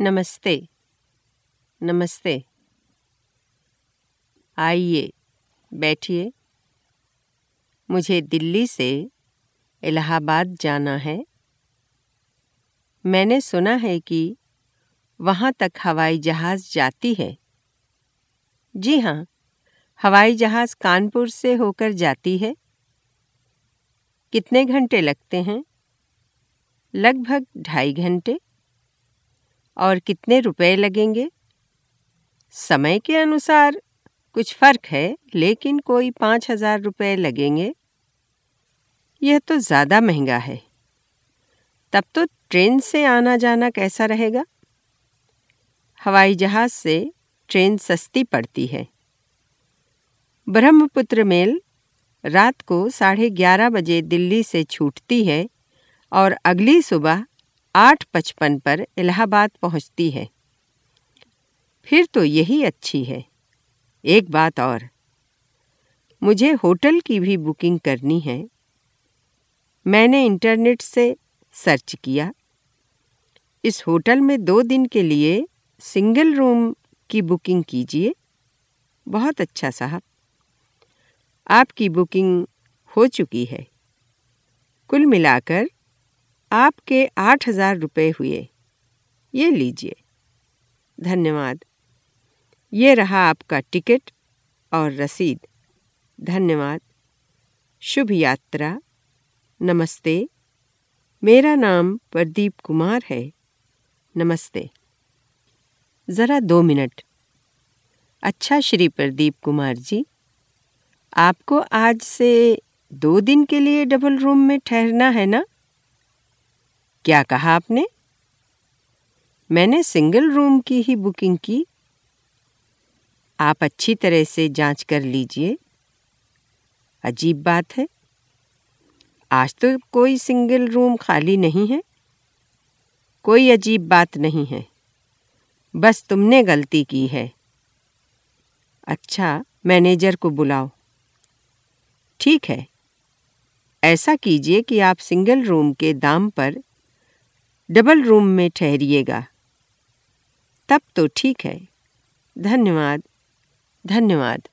नमस्ते। नमस्ते। आइए, बैठिए। मुझे दिल्ली से इलाहाबाद जाना है। मैंने सुना है कि वहाँ तक हवाई जहाज़ जाती है। जी हाँ हवाई जहाज़ कानपुर से होकर जाती है। कितने घंटे लगते हैं? लगभग ढाई घंटे। और कितने रुपए लगेंगे? समय के अनुसार कुछ फ़र्क है, लेकिन कोई पाँच हज़ार रुपये लगेंगे। यह तो ज़्यादा महँगा है। तब तो ट्रेन से आना जाना कैसा रहेगा? हवाई जहाज़ से ट्रेन सस्ती पड़ती है। ब्रह्मपुत्र मेल रात को साढ़े ग्यारह बजे दिल्ली से छूटती है और अगली सुबह आठ पचपन पर इलाहाबाद पहुँचती है। फिर तो यही अच्छी है। एक बात और। मुझे होटल की भी बुकिंग करनी है। मैंने इंटरनेट से सर्च किया। इस होटल में दो दिन के लिए सिंगल रूम की बुकिंग कीजिए। बहुत अच्छा साहब। आपकी बुकिंग हो चुकी है। कुल मिलाकर आपके आठ हज़ार रुपये हुए। ये लीजिए। धन्यवाद। ये रहा आपका टिकट और रसीद। धन्यवाद। शुभ यात्रा। नमस्ते। मेरा नाम प्रदीप कुमार है। नमस्ते। ज़रा दो मिनट। अच्छा श्री प्रदीप कुमार जी, आपको आज से दो दिन के लिए डबल रूम में ठहरना है ना? क्या कहा आपने? मैंने सिंगल रूम की ही बुकिंग की। आप अच्छी तरह से जाँच कर लीजिए। अजीब बात है। आज तो कोई सिंगल रूम खाली नहीं है। कोई अजीब बात नहीं है। बस तुमने गलती की है। अच्छा मैनेजर को बुलाओ। ठीक है। ऐसा कीजिए कि आप सिंगल रूम के दाम पर डबल रूम में ठहरिएगा। तब तो ठीक है। धन्यवाद। धन्यवाद।